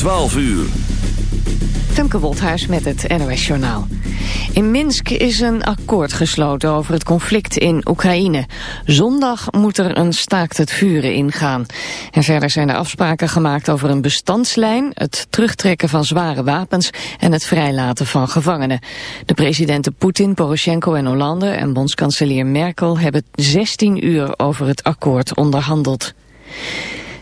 12 uur. Femke Wolthuis met het NOS Journaal. In Minsk is een akkoord gesloten over het conflict in Oekraïne. Zondag moet er een staakt het vuren ingaan. En verder zijn er afspraken gemaakt over een bestandslijn... het terugtrekken van zware wapens en het vrijlaten van gevangenen. De presidenten Poetin, Poroshenko en Hollande en bondskanselier Merkel... hebben 16 uur over het akkoord onderhandeld.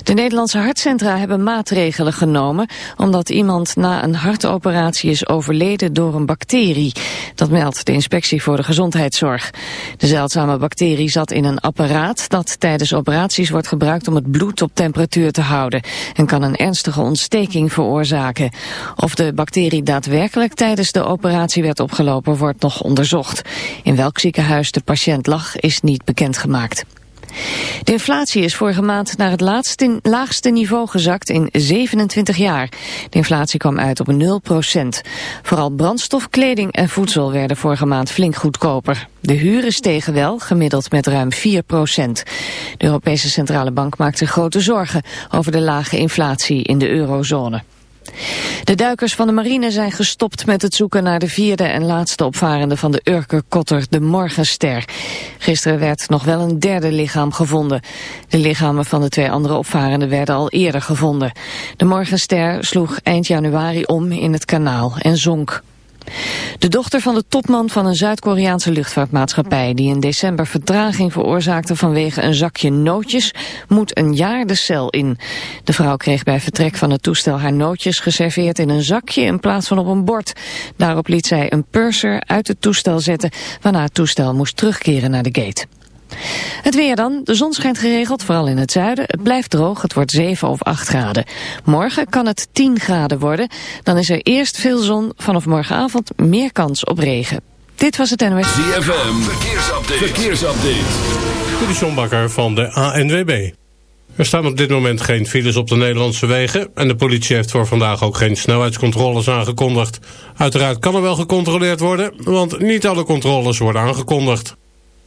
De Nederlandse hartcentra hebben maatregelen genomen... omdat iemand na een hartoperatie is overleden door een bacterie. Dat meldt de Inspectie voor de Gezondheidszorg. De zeldzame bacterie zat in een apparaat... dat tijdens operaties wordt gebruikt om het bloed op temperatuur te houden... en kan een ernstige ontsteking veroorzaken. Of de bacterie daadwerkelijk tijdens de operatie werd opgelopen... wordt nog onderzocht. In welk ziekenhuis de patiënt lag is niet bekendgemaakt. De inflatie is vorige maand naar het laagste niveau gezakt in 27 jaar. De inflatie kwam uit op 0% Vooral brandstof, kleding en voedsel werden vorige maand flink goedkoper. De huren stegen wel, gemiddeld met ruim 4% De Europese Centrale Bank maakt zich grote zorgen over de lage inflatie in de eurozone. De duikers van de marine zijn gestopt met het zoeken naar de vierde en laatste opvarende van de Urker-kotter, de Morgenster. Gisteren werd nog wel een derde lichaam gevonden. De lichamen van de twee andere opvarenden werden al eerder gevonden. De Morgenster sloeg eind januari om in het kanaal en zonk. De dochter van de topman van een Zuid-Koreaanse luchtvaartmaatschappij... die in december vertraging veroorzaakte vanwege een zakje nootjes... moet een jaar de cel in. De vrouw kreeg bij vertrek van het toestel haar nootjes geserveerd in een zakje... in plaats van op een bord. Daarop liet zij een purser uit het toestel zetten... waarna het toestel moest terugkeren naar de gate. Het weer dan. De zon schijnt geregeld, vooral in het zuiden. Het blijft droog, het wordt 7 of 8 graden. Morgen kan het 10 graden worden. Dan is er eerst veel zon, vanaf morgenavond meer kans op regen. Dit was het NOS. ZFM, verkeersupdate. verkeersupdate. De Bakker van de ANWB. Er staan op dit moment geen files op de Nederlandse wegen... en de politie heeft voor vandaag ook geen snelheidscontroles aangekondigd. Uiteraard kan er wel gecontroleerd worden... want niet alle controles worden aangekondigd.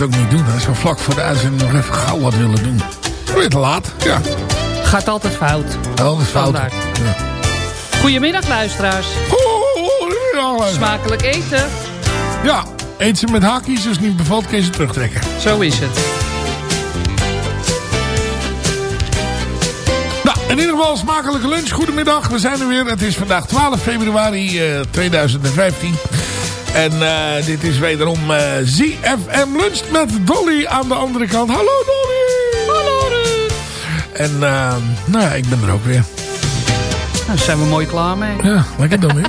Het ook niet doen. Hè. Zo vlak voor de uitzending nog even gauw wat willen doen. Weer te laat, ja. Gaat altijd fout. Altijd fout. Ja. Goedemiddag luisteraars. Goedemiddag Smakelijk eten. Ja, eet ze met hakjes, dus niet bevalt, kun je ze terugtrekken. Zo is het. Nou, in ieder geval smakelijke lunch. Goedemiddag, we zijn er weer. Het is vandaag 12 februari uh, 2015. En uh, dit is wederom uh, ZFM Lunch met Dolly aan de andere kant. Hallo Dolly! Hallo Ruud! En uh, nou ja, ik ben er ook weer. Nou, daar zijn we mooi klaar mee. Ja, lekker dan weer.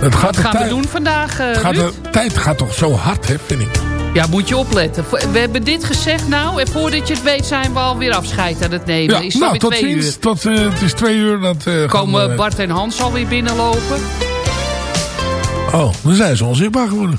Het gaat Wat gaan we doen vandaag, gaat de tijd gaat toch zo hard, hè, vind ik. Ja, moet je opletten. We hebben dit gezegd nou. En voordat je het weet zijn we alweer afscheid aan het nemen. Ja, is nou, tot ziens. Uur. Tot, uh, het is twee uur. Dat, uh, Komen we... Bart en Hans alweer binnenlopen? Oh, dan zijn ze onzichtbaar geworden.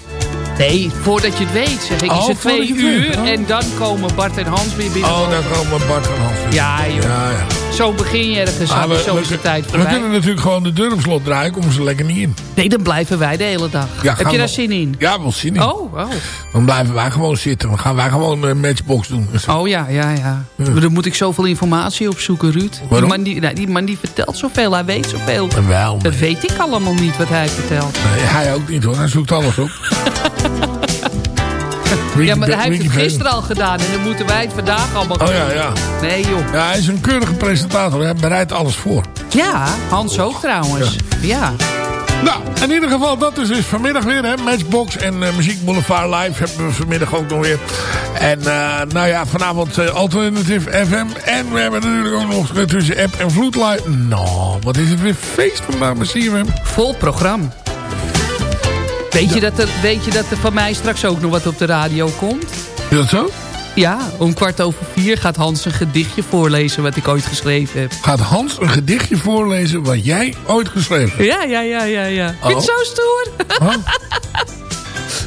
Nee, voordat je het weet zeg ik. Oh, is het twee uur oh. en dan komen Bart en Hans weer binnen. Oh, dan komen Bart en Hans weer. Ja, joh. Ja, ja. Zo begin je ergens ah, aan, de tijd voorbij. We kunnen natuurlijk gewoon de deur op slot draaien, komen ze lekker niet in. Nee, dan blijven wij de hele dag. Ja, Heb je daar zin in? Ja, wel zin in. Oh, oh. Dan blijven wij gewoon zitten. Dan gaan wij gewoon een matchbox doen. Oh ja, ja, ja. ja. Dan moet ik zoveel informatie opzoeken, Ruud. Waarom? Die man die, die, man die vertelt zoveel, hij weet zoveel. Wel, Dat weet ik allemaal niet, wat hij vertelt. Nee, hij ook niet hoor, hij zoekt alles op. ja, maar hij heeft het gisteren al gedaan en dan moeten wij het vandaag allemaal doen. Oh ja, ja. Nee joh. Ja, hij is een keurige presentator. Hij bereidt alles voor. Ja, Hans ook trouwens. Ja. Nou, in ieder geval, dat is dus vanmiddag weer, hè. Matchbox en uh, Muziek Boulevard Live hebben we vanmiddag ook nog weer. En uh, nou ja, vanavond uh, Alternative FM. En we hebben natuurlijk ook nog tussen app en vloed live. Nou, wat is het weer feest vandaag met CFM. Vol programma. Weet, je dat er, weet je dat er van mij straks ook nog wat op de radio komt? Is dat zo? Ja, om kwart over vier gaat Hans een gedichtje voorlezen wat ik ooit geschreven heb. Gaat Hans een gedichtje voorlezen wat jij ooit geschreven hebt? Ja, ja, ja, ja. ja. Oh. Vind zo stoer? Oh.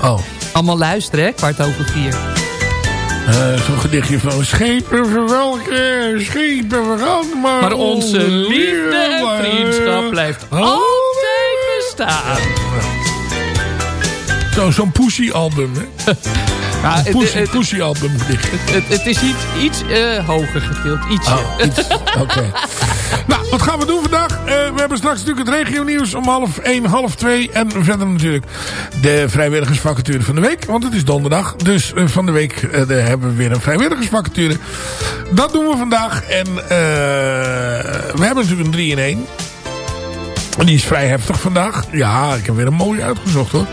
oh. Allemaal luisteren, hè? Kwart over vier. Uh, Zo'n gedichtje van schepen verwelken, schepen vergaan, maar, maar onze liefde en vriendschap blijft altijd bestaan. Zo'n zo Pussy album, hè? Ja, een pussy, het, pussy album Het, is iets, iets uh, hoger getild. Ietsje. Oh, iets. Oké. Okay. nou, wat gaan we doen vandaag? Uh, we hebben straks natuurlijk het regio nieuws om half 1, half 2. En verder natuurlijk de vrijwilligersvacature van de week. Want het is donderdag. Dus uh, van de week hebben we weer een vrijwilligersvacature. Dat doen we vandaag. En we hebben natuurlijk een 3 in 1. Die is vrij heftig vandaag. Ja, ik heb weer een mooie uitgezocht hoor.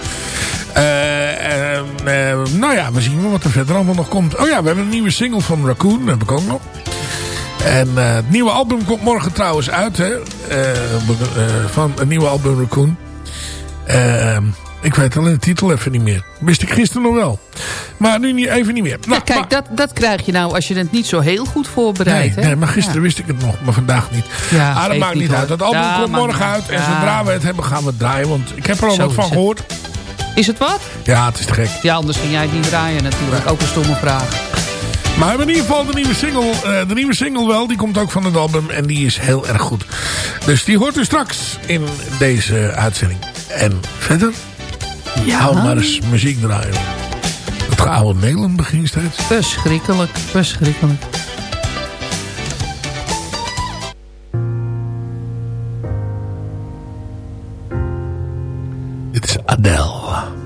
Uh, uh, nou ja, we zien wel wat er verder allemaal nog komt. Oh ja, we hebben een nieuwe single van Raccoon. Dat heb ik ook nog. En uh, het nieuwe album komt morgen trouwens uit. Hè? van het nieuwe album Raccoon. ik weet alleen de titel even niet meer. Wist ik gisteren nog wel. Maar nu niet, even niet meer. Nou, ja, kijk, maar, dat, dat krijg je nou als je het niet zo heel goed voorbereidt. Nee, nee maar gisteren wist ik het nog. Maar vandaag niet. Ja, ah, dat maakt niet uit. Het album komt morgen uit. En zodra we het hebben gaan we het draaien. Want ik heb er al wat van gehoord. Is het wat? Ja, het is te gek. Ja, anders ging jij het niet draaien natuurlijk. Ook een stomme vraag. Maar we hebben in ieder geval de nieuwe single. Uh, de nieuwe single wel. Die komt ook van het album. En die is heel erg goed. Dus die hoort u straks in deze uitzending. En verder. Ja. Hou maar eens muziek draaien. Het oude Nederland begint steeds. Verschrikkelijk. Verschrikkelijk. Dit is Adele.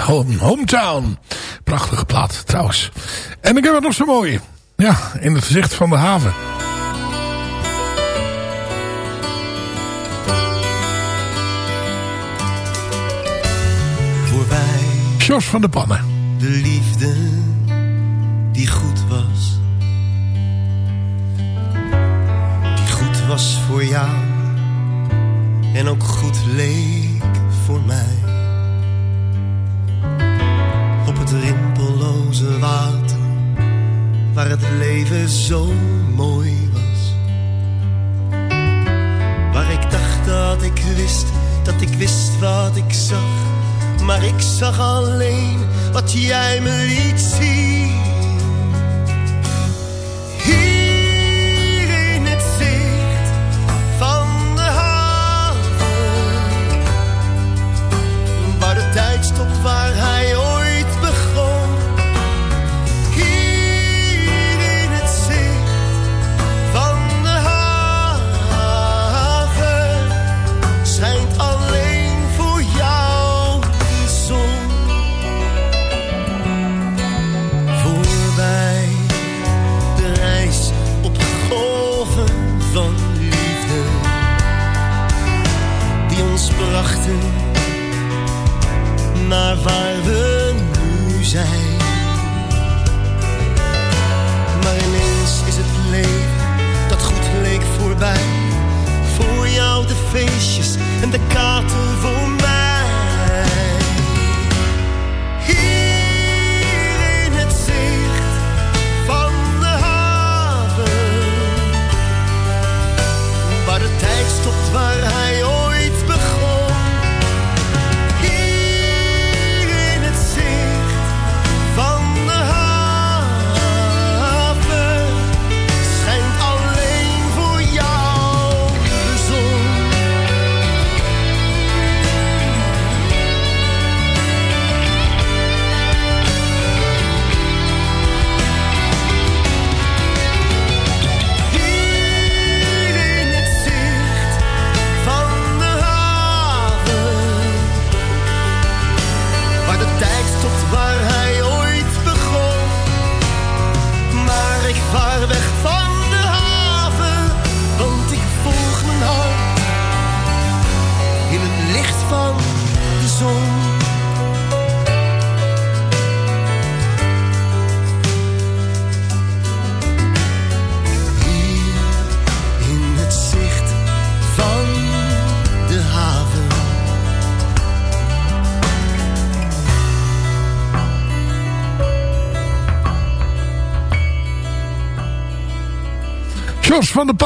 Home, Hometown. Prachtige plaat trouwens. En ik heb het nog zo mooi. Ja, in het gezicht van de haven. Voorbij. Jos van de Pannen. De liefde die goed was. Die goed was voor jou. En ook goed leef het leven zo mooi was. Waar ik dacht dat ik wist, dat ik wist wat ik zag. Maar ik zag alleen wat jij me liet zien.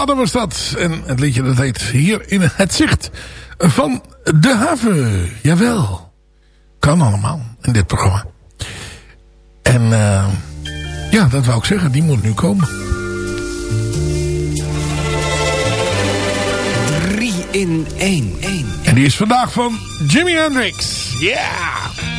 Was dat. En het liedje dat heet Hier in het zicht van de haven. Jawel. Kan allemaal in dit programma. En uh, ja, dat wou ik zeggen. Die moet nu komen. 3 in 1. En die is vandaag van Jimi Hendrix. Yeah!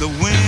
the wind.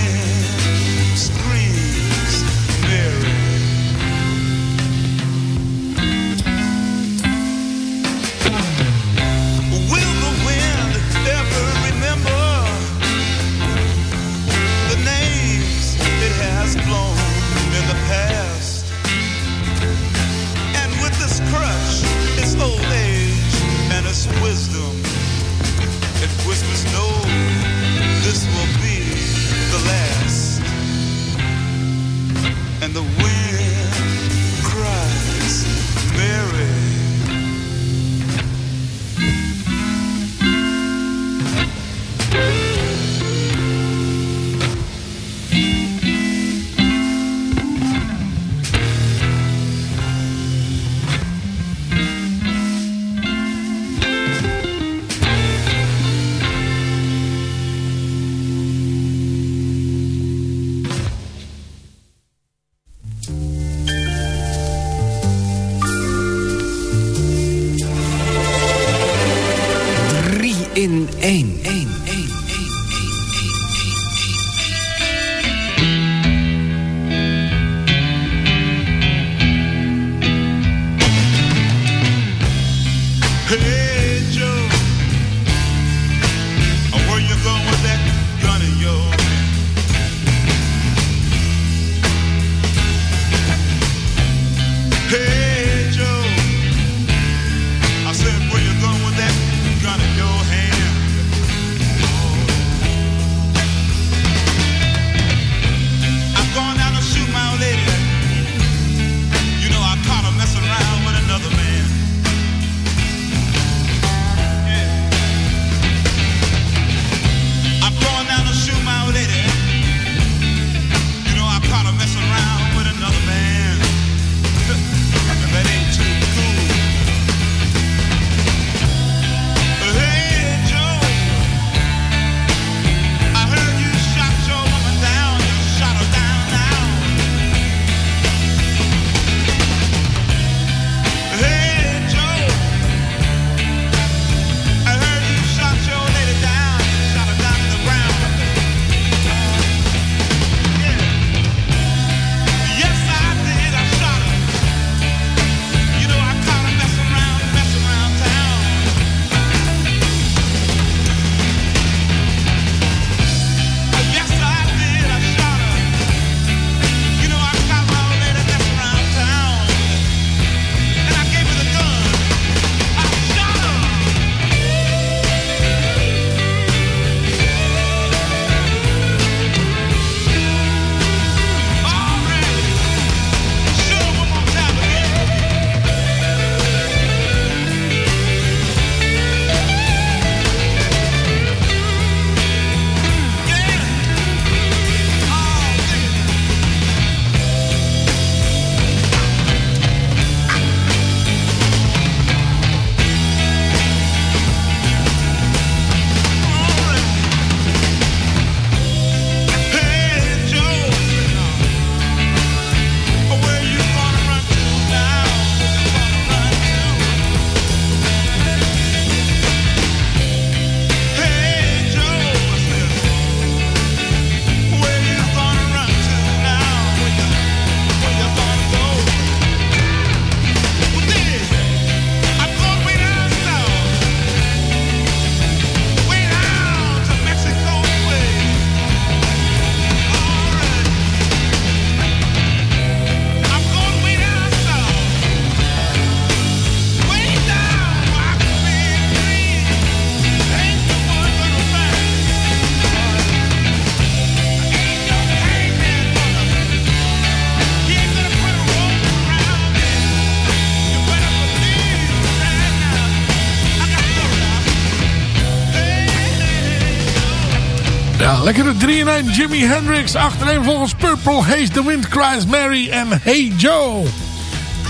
lekkere 3-in-1 Jimi Hendrix. Achterin volgens Purple, Haze the Wind Cries Mary en Hey Joe.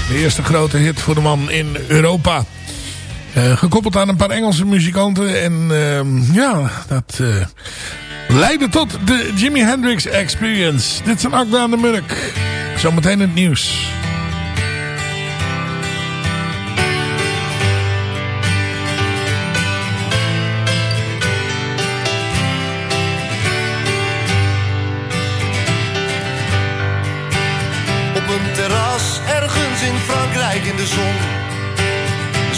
De eerste grote hit voor de man in Europa. Eh, gekoppeld aan een paar Engelse muzikanten. En ehm, ja, dat eh, leidde tot de Jimi Hendrix Experience. Dit zijn Akda aan de Murk. Zometeen het nieuws.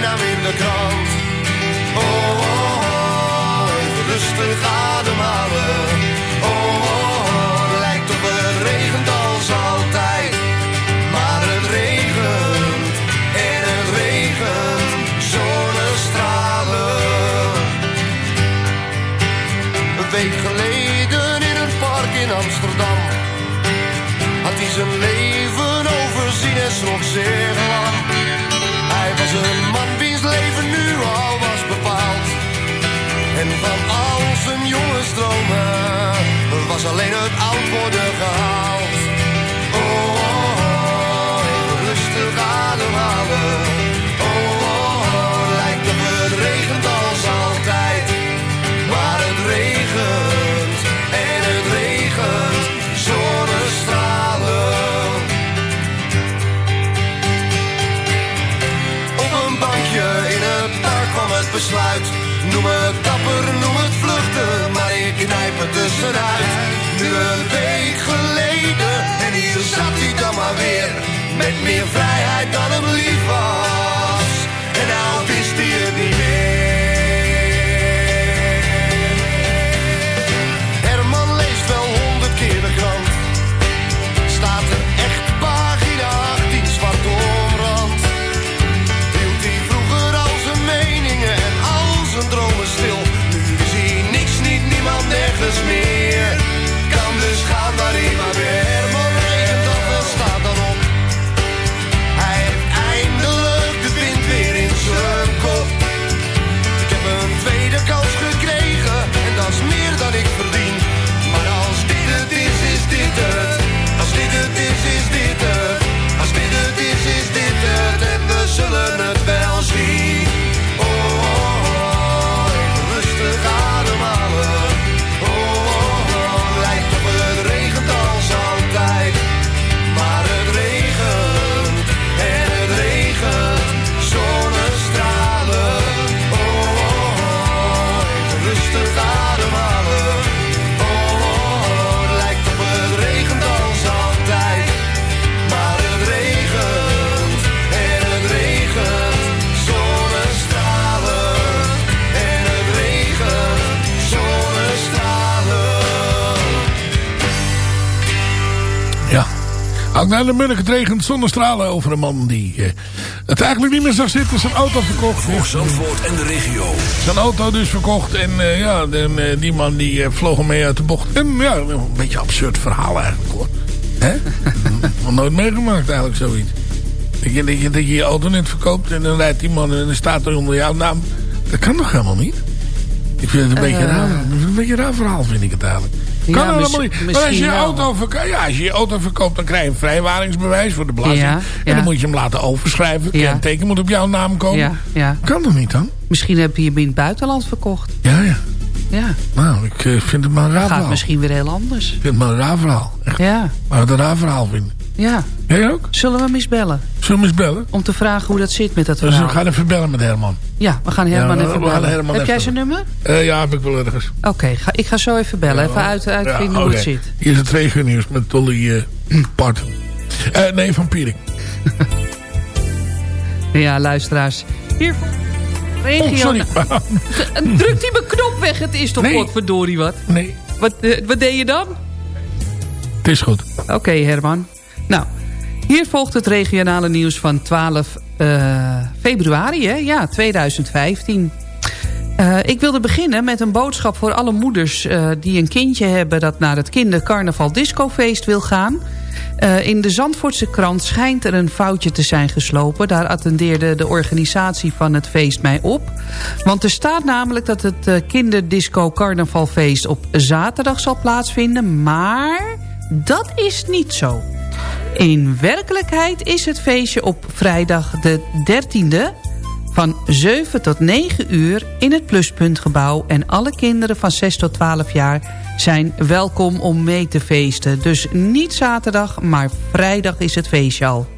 naam in de krant. Oh, oh, oh even rustig ademhalen. Oh, oh, oh, lijkt op het regent als altijd. Maar het regent en het regent zonnestralen. Een week geleden in een park in Amsterdam had hij zijn leven was weer. Met meer vrijheid Ook naar de middag het regent zonnestralen over een man die eh, het eigenlijk niet meer zag zitten. Zijn auto verkocht. Voor Zandvoort en de regio. Zijn auto dus verkocht. En eh, ja, en, eh, die man die eh, vloog hem mee uit de bocht. En ja, een beetje absurd verhaal eigenlijk hoor. Hè? Nog nooit meegemaakt eigenlijk zoiets. Dat je, dat, je, dat je je auto net verkoopt en dan rijdt die man en dan staat er onder jouw naam. Dat kan toch helemaal niet? Ik vind het een, beetje, raar, een beetje een raar verhaal vind ik het eigenlijk. Kan Ja, helemaal mis- niet. Maar als je, je auto verkoopt, ja, als je je auto verkoopt, dan krijg je een vrijwaringsbewijs voor de belasting. Ja, En dan moet je hem laten overschrijven. Kenteken moet op jouw naam komen. Kan toch niet dan? Misschien heb je hem in het buitenland verkocht. Ja, ja. Ja, Nou, ik eh, vind het maar een raar gaat verhaal. misschien weer heel anders. Ik vind het maar een raar verhaal. Echt. Ja, Maar het een raar verhaal vinden. Ja. Jij ook? Zullen we hem eens bellen? Zullen we hem eens bellen? Om te vragen hoe dat zit met dat Dus verhaal. we gaan even bellen met Herman. Ja, we gaan Herman Ja, we- even gaan bellen. Herman heb even jij zijn nummer? Eh, ja, heb ik wel ergens. Oké, ga, ik ga zo even bellen. Even uit, uitvinden Ja, hoe het zit. Hier is het regennieuws met Dolly eh Parton. Eh, nee, van Pierik. Ja, luisteraars. Hier regio... Oh, sorry. Druk die mijn knop weg. Het is toch Nee. godverdorie wat. nee, Wat, eh, wat deed je dan? het is goed. Oké, Herman. Nou, hier volgt het regionale nieuws van 12 eh, februari, hè? Ja, 2015. Eh, ik wilde beginnen met een boodschap voor alle moeders... eh, die een kindje hebben dat naar het kindercarnaval discofeest wil gaan. In de Zandvoortse krant schijnt er een foutje te zijn geslopen. Daar attendeerde de organisatie van het feest mij op. Want er staat namelijk dat het kinderdisco carnavalfeest op zaterdag zal plaatsvinden. Maar dat is niet zo. In werkelijkheid is het feestje op vrijdag de 13e van 7 tot 9 uur in het Pluspuntgebouw... en alle kinderen van 6 tot 12 jaar zijn welkom om mee te feesten. Dus niet zaterdag, maar vrijdag is het feestje al.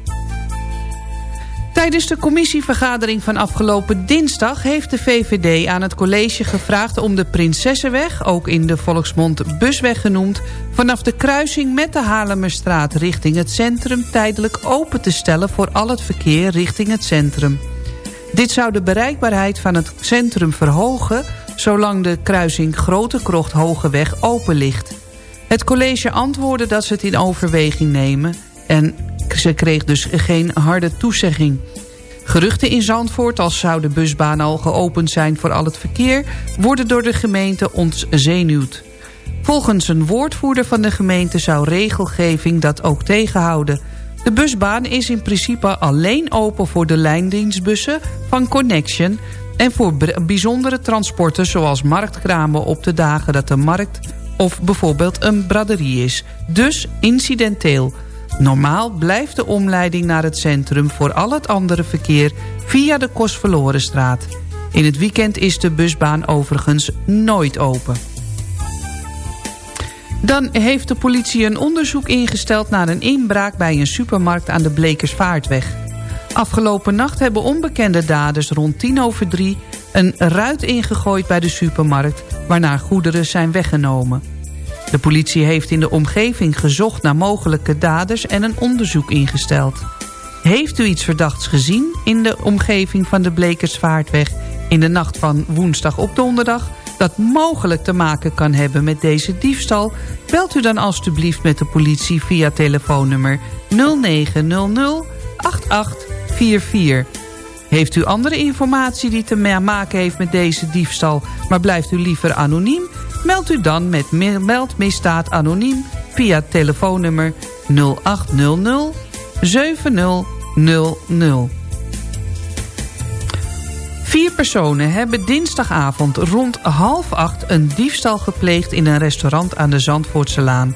Tijdens de commissievergadering van afgelopen dinsdag... heeft de VVD aan het college gevraagd om de Prinsessenweg... ook in de volksmond Busweg genoemd... vanaf de kruising met de Haarlemmerstraat richting het centrum... tijdelijk open te stellen voor al het verkeer richting het centrum. Dit zou de bereikbaarheid van het centrum verhogen... zolang de kruising Grote Krocht Hogeweg open ligt. Het college antwoordde dat ze het in overweging nemen... en ze kreeg dus geen harde toezegging. Geruchten in Zandvoort, als zou de busbaan al geopend zijn voor al het verkeer... worden door de gemeente ontzenuwd. Volgens een woordvoerder van de gemeente zou regelgeving dat ook tegenhouden... De busbaan is in principe alleen open voor de lijndienstbussen van Connection... en voor bijzondere transporten zoals marktkramen op de dagen dat de markt... of bijvoorbeeld een braderie is. Dus incidenteel. Normaal blijft de omleiding naar het centrum voor al het andere verkeer... via de Kostverlorenstraat. In het weekend is de busbaan overigens nooit open. Dan heeft de politie een onderzoek ingesteld naar een inbraak bij een supermarkt aan de Blekersvaartweg. Afgelopen nacht hebben onbekende daders rond tien over drie een ruit ingegooid bij de supermarkt, waarna goederen zijn weggenomen. De politie heeft in de omgeving gezocht naar mogelijke daders en een onderzoek ingesteld. Heeft u iets verdachts gezien in de omgeving van de Blekersvaartweg in de nacht van woensdag op donderdag dat mogelijk te maken kan hebben met deze diefstal... belt u dan alstublieft met de politie via telefoonnummer 0900 8844. Heeft u andere informatie die te maken heeft met deze diefstal... maar blijft u liever anoniem? Meld u dan met meldmisdaad anoniem via telefoonnummer 0800 7000. Vier personen hebben dinsdagavond rond half acht een diefstal gepleegd in een restaurant aan de Zandvoortse Laan.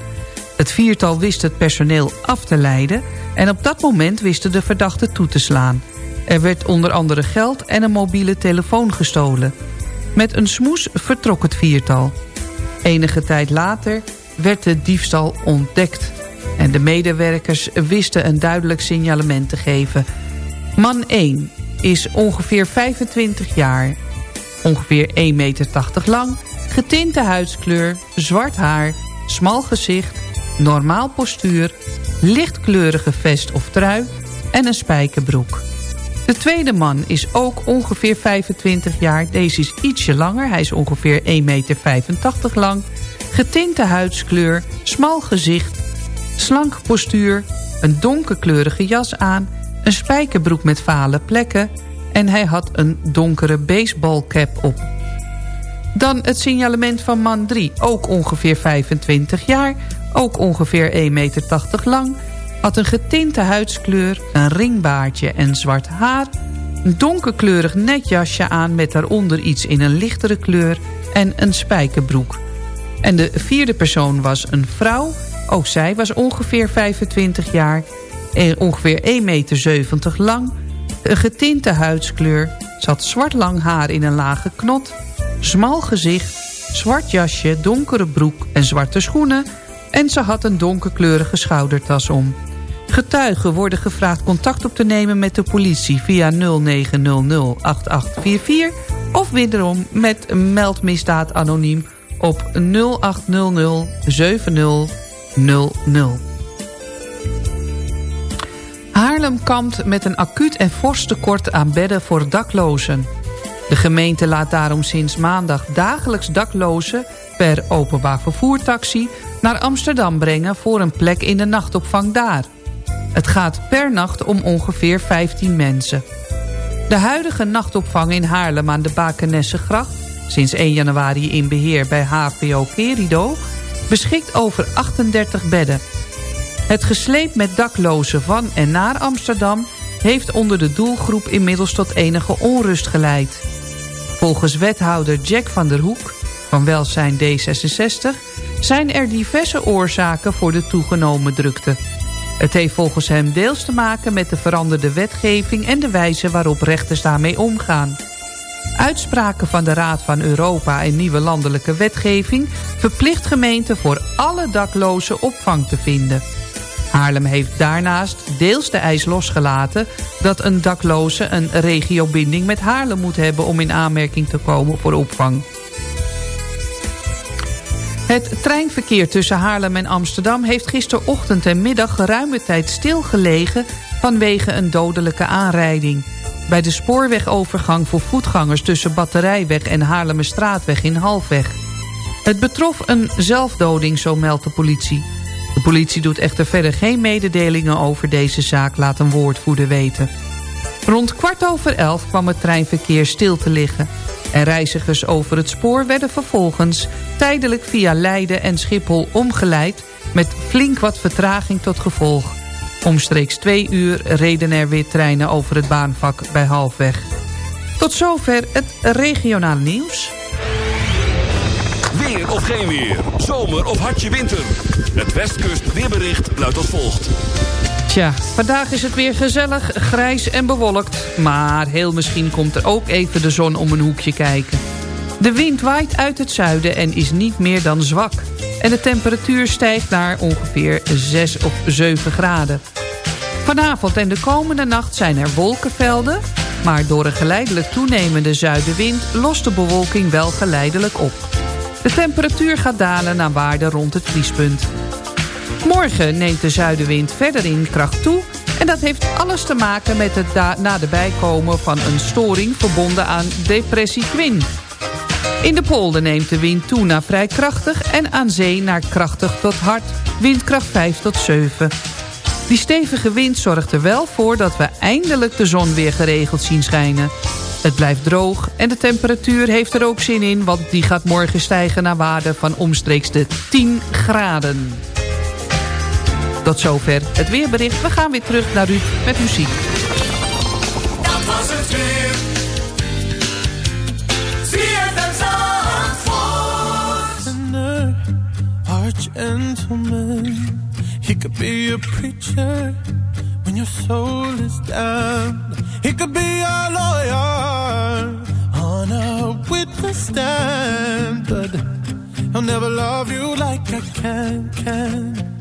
Het viertal wist het personeel af te leiden en op dat moment wisten de verdachten toe te slaan. Er werd onder andere geld en een mobiele telefoon gestolen. Met een smoes vertrok het viertal. Enige tijd later werd de diefstal ontdekt. En de medewerkers wisten een duidelijk signalement te geven. Man 1 is ongeveer 25 jaar. Ongeveer 1,80 meter lang, getinte huidskleur, zwart haar, smal gezicht, normaal postuur, lichtkleurige vest of trui en een spijkerbroek. De tweede man is ook ongeveer 25 jaar. Deze is ietsje langer. Hij is ongeveer 1,85 meter lang. Getinte huidskleur, smal gezicht, slank postuur, een donkerkleurige jas aan een spijkerbroek met vale plekken... en hij had een donkere baseballcap op. Dan het signalement van man 3, ook ongeveer 25 jaar... ook ongeveer 1,80 meter lang... had een getinte huidskleur, een ringbaardje en zwart haar... een donkerkleurig netjasje aan met daaronder iets in een lichtere kleur... en een spijkerbroek. En de vierde persoon was een vrouw... Ook zij was ongeveer 25 jaar ongeveer 1,70 meter lang, een getinte huidskleur, zat zwart lang haar in een lage knot, smal gezicht, zwart jasje, donkere broek en zwarte schoenen en ze had een donkerkleurige schoudertas om. Getuigen worden gevraagd contact op te nemen met de politie via 0900-8844... of wederom met meldmisdaad anoniem op 0800 7000. Haarlem kampt met een acuut en fors tekort aan bedden voor daklozen. De gemeente laat daarom sinds maandag dagelijks daklozen... per openbaar vervoertaxi naar Amsterdam brengen... voor een plek in de nachtopvang daar. Het gaat per nacht om ongeveer 15 mensen. De huidige nachtopvang in Haarlem aan de Bakenessegracht... sinds 1 januari in beheer bij HVO Kerido... beschikt over 38 bedden... Het gesleep met daklozen van en naar Amsterdam... heeft onder de doelgroep inmiddels tot enige onrust geleid. Volgens wethouder Jack van der Hoek van Welzijn D66... zijn er diverse oorzaken voor de toegenomen drukte. Het heeft volgens hem deels te maken met de veranderde wetgeving... en de wijze waarop rechters daarmee omgaan. Uitspraken van de Raad van Europa en nieuwe landelijke wetgeving... verplicht gemeenten voor alle daklozen opvang te vinden. Haarlem heeft daarnaast deels de eis losgelaten... dat een dakloze een regiobinding met Haarlem moet hebben... om in aanmerking te komen voor opvang. Het treinverkeer tussen Haarlem en Amsterdam... heeft gisterochtend en middag geruime tijd stilgelegen... vanwege een dodelijke aanrijding. Bij de spoorwegovergang voor voetgangers... tussen Batterijweg en Haarlemmerstraatweg in Halfweg. Het betrof een zelfdoding, zo meldt de politie. De politie doet echter verder geen mededelingen over deze zaak... laat een woordvoerder weten. Rond kwart over elf kwam het treinverkeer stil te liggen... En reizigers over het spoor werden vervolgens tijdelijk via Leiden en Schiphol omgeleid... met flink wat vertraging tot gevolg. Omstreeks twee uur reden er weer treinen over het baanvak bij halfweg. Tot zover het regionale nieuws. Weer of geen weer, zomer of hartje winter. Het Westkust weerbericht luidt als volgt. Tja, vandaag is het weer gezellig, grijs en bewolkt. Maar heel misschien komt er ook even de zon om een hoekje kijken. De wind waait uit het zuiden en is niet meer dan zwak. En de temperatuur stijgt naar ongeveer 6 of 7 graden. Vanavond en de komende nacht zijn er wolkenvelden... maar door een geleidelijk toenemende zuidenwind... lost de bewolking wel geleidelijk op. De temperatuur gaat dalen naar waarde rond het vriespunt. Morgen neemt de zuidenwind verder in kracht toe... en dat heeft alles te maken met het naderbij komen van een storing... verbonden aan depressie Quinn. In de polder neemt de wind toe naar vrij krachtig... en aan zee naar krachtig tot hard, windkracht 5 tot 7. Die stevige wind zorgt er wel voor dat we eindelijk de zon weer geregeld zien schijnen. Het blijft droog en de temperatuur heeft er ook zin in... want die gaat morgen stijgen naar waarde van omstreeks de 10 graden. Tot zover het weerbericht. We gaan weer terug naar u met muziek. Dat was het weer. gentleman. He could be a preacher when your soul is down. He could be a lawyer on a witness stand, but I'll never love you like I can. Can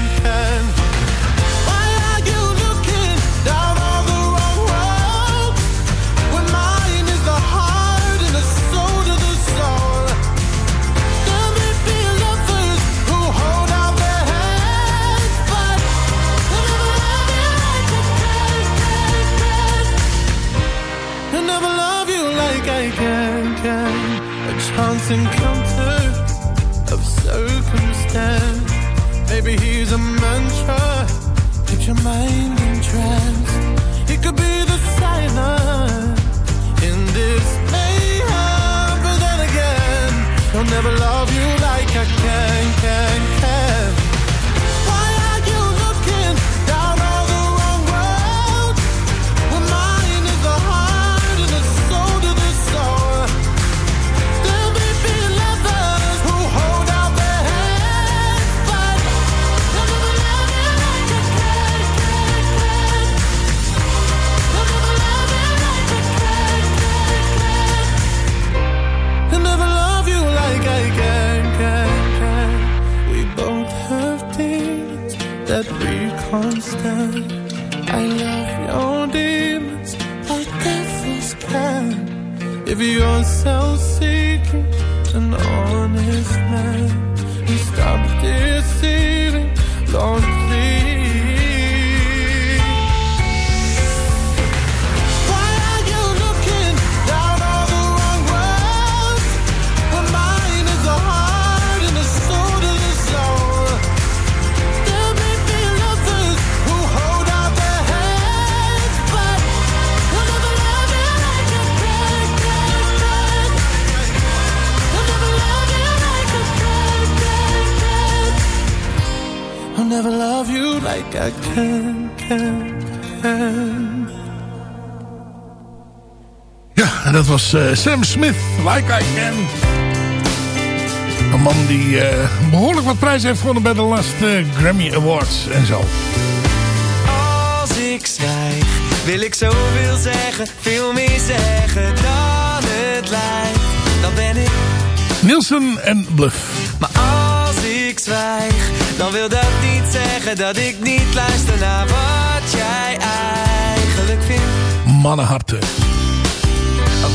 Your mind was eh, Sam Smith, Like I Can. Een man die eh, behoorlijk wat prijzen heeft gewonnen bij de laatste Grammy Awards en zo. Als ik zwijg, wil ik zoveel zeggen, veel meer zeggen dan het lijkt. Dan ben ik, Nielsen en Bluff. maar als ik zwijg, dan wil dat niet zeggen dat ik niet luister naar wat jij eigenlijk vindt. Mannenharten.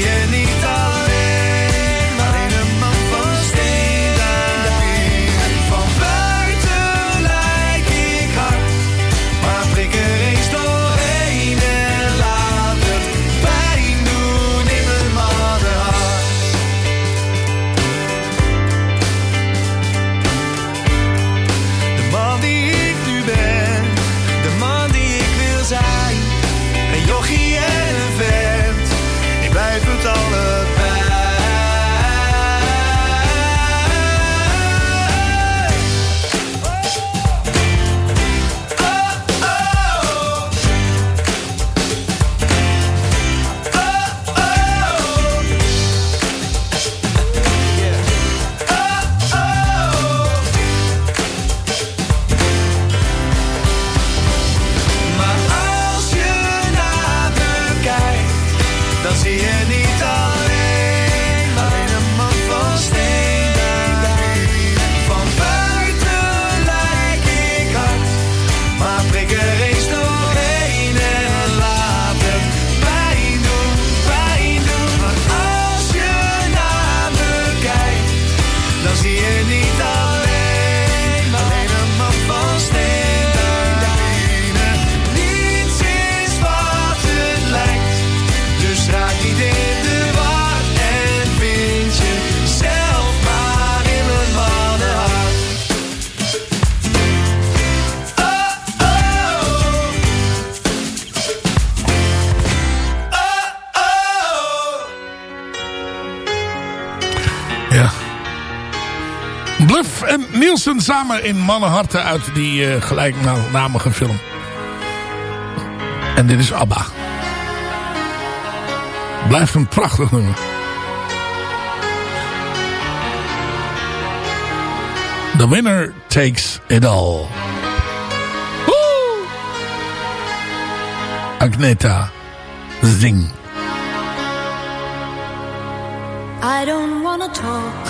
dan ik blijf het allebei. Samen in Mannenharten uit die eh, gelijknamige film. En dit is ABBA. Blijft een prachtig nummer. The winner takes it all. Woe! Agneta Zing. I don't wanna talk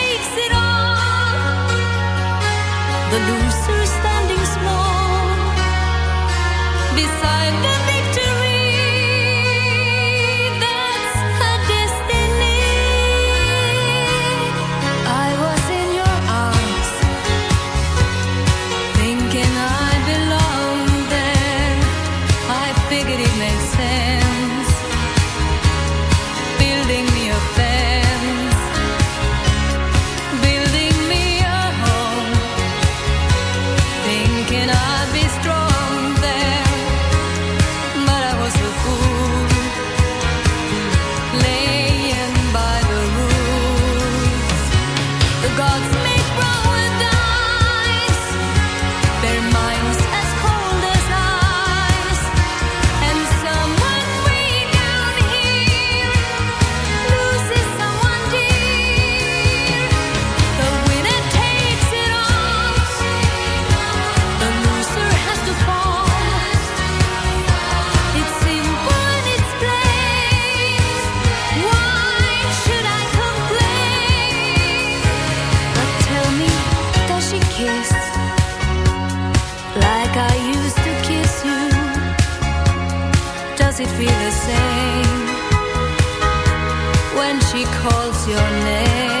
The loser standing small beside the when she calls your name.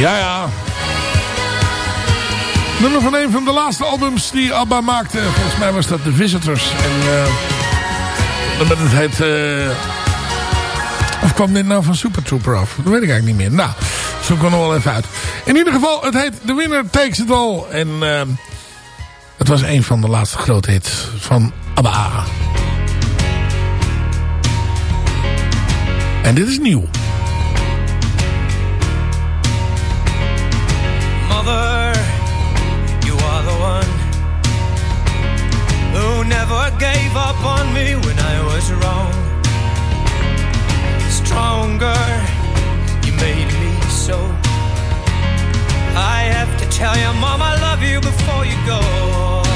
Ja, ja. Nummer van een van de laatste albums die ABBA maakte. Volgens mij was dat The Visitors. En eh nummer dat heet... eh of kwam dit nou van Super Trooper af? Dat weet ik eigenlijk niet meer. Nou, zoek er nog wel even uit. In ieder geval, het heet The Winner Takes It All. En eh, het was een van de laatste grote hits van ABBA. En dit is nieuw. Mother, you are the one who never gave up on me when I was wrong. Stronger, you made me so. I have to tell you, Mom, I love you before you go.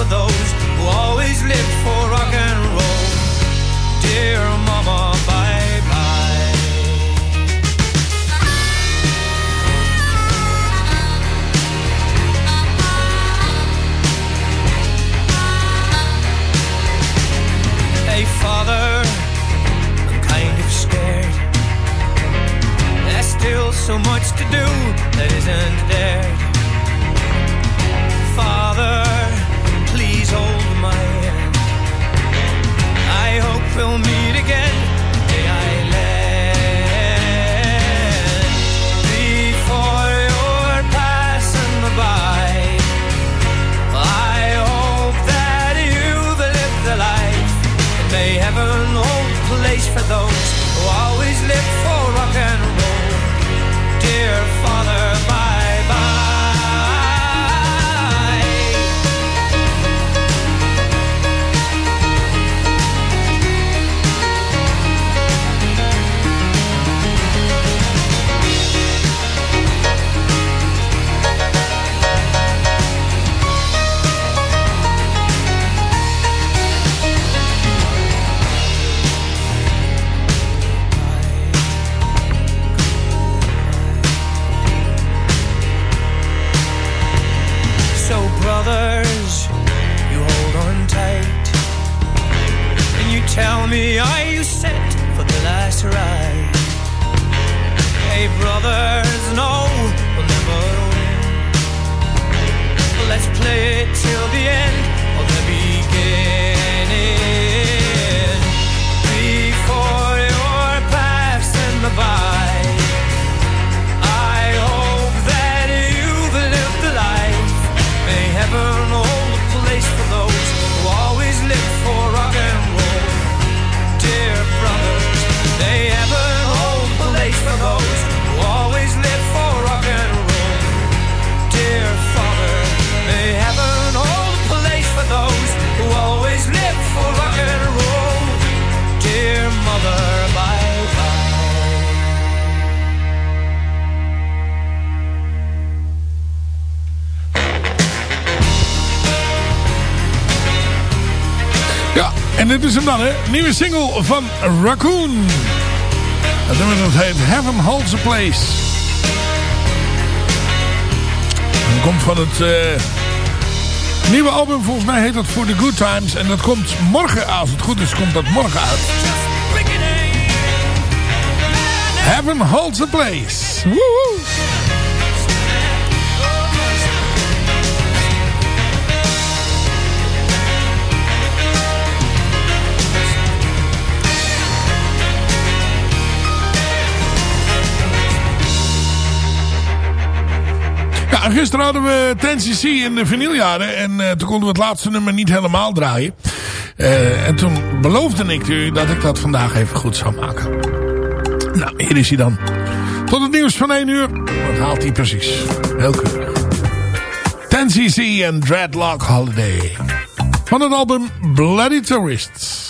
For those who always live for rock and roll. Dear mama, bye bye. Hey father, I'm kind of scared. There's still so much to do that isn't dared. Father, Hold my hand. I hope we'll meet again. Nieuwe single van Raccoon. Het nummer dat heet Heaven Holds a Place. En komt van het eh, nieuwe album. Volgens mij heet dat For the Good Times. En dat komt morgen, als het goed is, komt dat morgen uit. Heaven Holds a Place. Woehoe. Gisteren hadden we 10cc in de vinyljaren. En eh, toen konden we het laatste nummer niet helemaal draaien. Eh, en toen beloofde ik u dat ik dat vandaag even goed zou maken. Nou, hier is hij dan. Tot het nieuws van 1 uur. Wat haalt hij precies? Heel keurig. 10cc en Dreadlock Holiday. Van het album Bloody Tourists.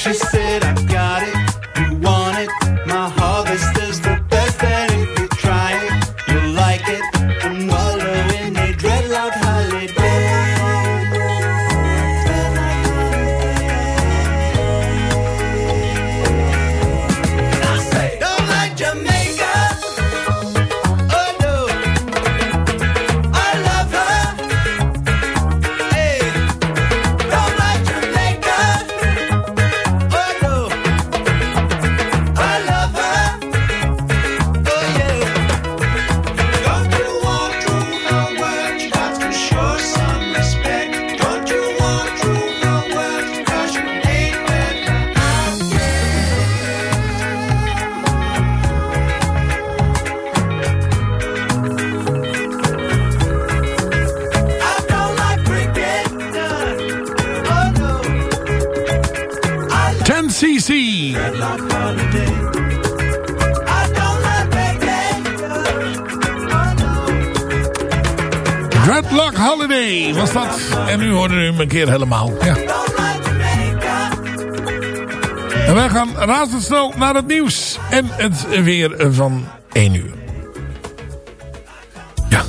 She said, dat. En nu hoorde u hem een keer helemaal. Ja. En wij gaan razendsnel naar het nieuws. En het weer van 1 uur. Ja.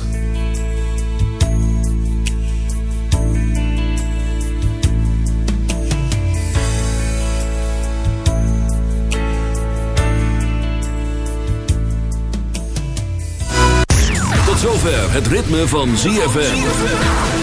Tot zover het ritme van ZFM.